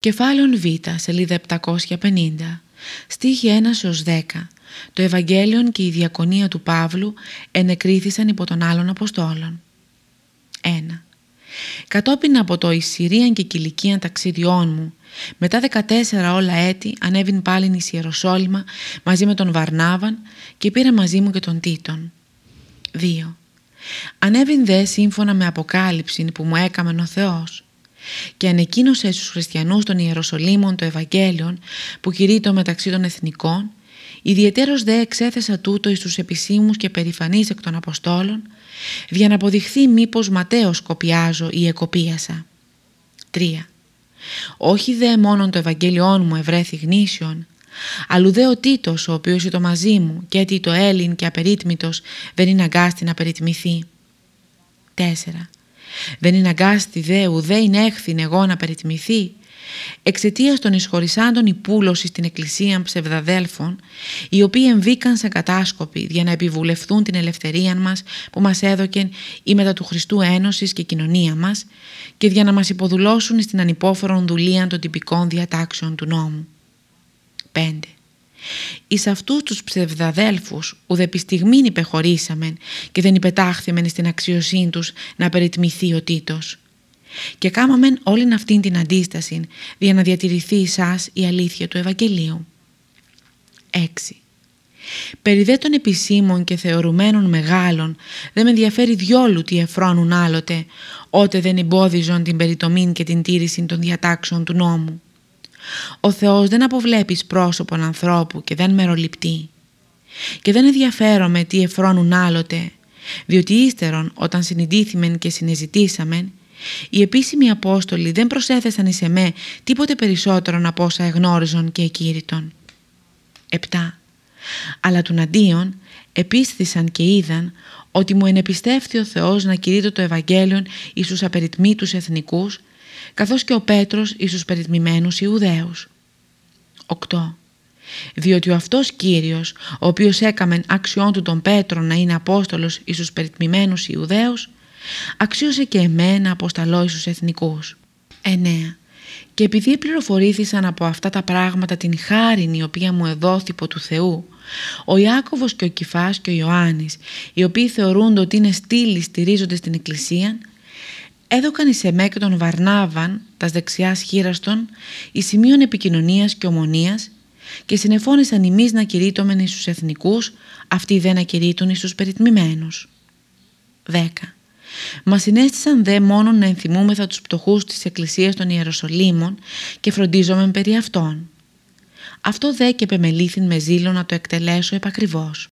Κεφάλαιον Β, σελίδα 750, στίχη 1 10. Το Ευαγγέλιον και η διακονία του Παύλου ενεκρίθησαν υπό των άλλων Αποστόλων. 1. Κατόπιν από το Ισυρίαν και Κιλικίαν ταξίδιών μου, μετά 14 όλα έτη ανέβην πάλιν εις Ιεροσόλυμα μαζί με τον Βαρνάβαν και πήρα μαζί μου και τον Τίτον. 2. Ανέβην δε σύμφωνα με αποκάλυψη που μου έκαμεν ο Θεός και ανεκοίνωσε στους χριστιανούς των Ιεροσολύμων το Ευαγγέλιο που κηρύττω μεταξύ των εθνικών, ιδιαιτέρως δε εξέθεσα τούτο εις τους επισήμους και περηφανείς εκ των Αποστόλων, για να αποδειχθεί μήπως ματέως κοπιάζω ή εκοπίασα. 3. Όχι δε μόνον το Ευαγγέλιόν μου ευρέθη γνήσιον, αλλού δε ο Τίτος ο οποίος ήταν μαζί μου και έτσι το Έλλην και απερίτμητος δεν είναι αγκάστη να περιτμηθεί. 4. Δεν είναι αγκάστη δε ουδέ είναι έχθην εγώ να περιτιμηθεί. Εξαιτίας των εισχωρισάντων υπούλωση στην εκκλησία ψευδαδέλφων, οι οποίοι εμβήκαν σε κατάσκοποι για να επιβουλευθούν την ελευθερία μας που μας έδωκεν η μετά του Χριστού Ένωσης και κοινωνία μας και για να μας υποδουλώσουν στην ανυπόφορον δουλεία των τυπικών διατάξεων του νόμου. 5. Εις αυτούς τους ψευδαδέλφους ουδεπιστιγμήν υπεχωρήσαμεν και δεν υπετάχθημεν στην αξιοσύνη τους να περιτμηθεί ο Τίτος. Και κάμαμεν όλην αυτήν την αντίσταση για να διατηρηθεί εσάς η αλήθεια του Ευαγγελίου. 6. Περί δε των επισήμων και θεωρουμένων μεγάλων δεν με ενδιαφέρει διόλου τι εφρόνουν άλλοτε, ότε δεν εμπόδιζον την περιτομήν και την τήρηση των διατάξεων του νόμου. Ο Θεός δεν αποβλέπεις πρόσωπον ανθρώπου και δεν μεροληπτεί. Και δεν ενδιαφέρομαι τι εφρόνουν άλλοτε, διότι ύστερον όταν συνειδήθημεν και συνεζητήσαμεν, οι επίσημοι Απόστολοι δεν προσέθεσαν εις εμέ τίποτε περισσότερον από όσα εγνώριζον και εκήρυτον. 7. Αλλά του αντίον επίστησαν και είδαν ότι μου ενεπιστεύθη ο Θεός να κηρύττω το Ευαγγέλιον εις τους απεριτμήτους εθνικούς καθώς και ο Πέτρος εις τους περιτμημένους Ιουδαίους. 8. Διότι ο αυτός Κύριος, ο οποίος έκαμεν αξιόν του τον Πέτρο να είναι Απόστολος εις τους περιτμημένους Ιουδαίους, αξίωσε και εμένα αποσταλώ εις τους εθνικούς. 9. Και επειδή πληροφορήθησαν από αυτά τα πράγματα την χάριν η οποία μου εδόθη από του Θεού, ο Ιάκωβος και ο Κιφάς και ο Ιωάννης, οι οποίοι θεωρούνται ότι είναι στήλοι στηρίζονται στην Εκκλησία, έδωκαν εις εμέ και τον Βαρνάβαν, τας δεξιάς χείραστον, εις σημείων επικοινωνίας και ομονίας και συνεφώνησαν ημείς να κηρύττωμεν εις τους εθνικούς, αυτοί δεν να κηρύττουν εις τους περιτμημένους. 10. Μας συνέστησαν δε μόνον να ενθυμούμεθα τους πτωχούς της Εκκλησίας των Ιεροσολύμων και φροντίζομεν περί αυτών. Αυτό δε και επεμελήθην με ζήλο να το εκτελέσω επακριβώς.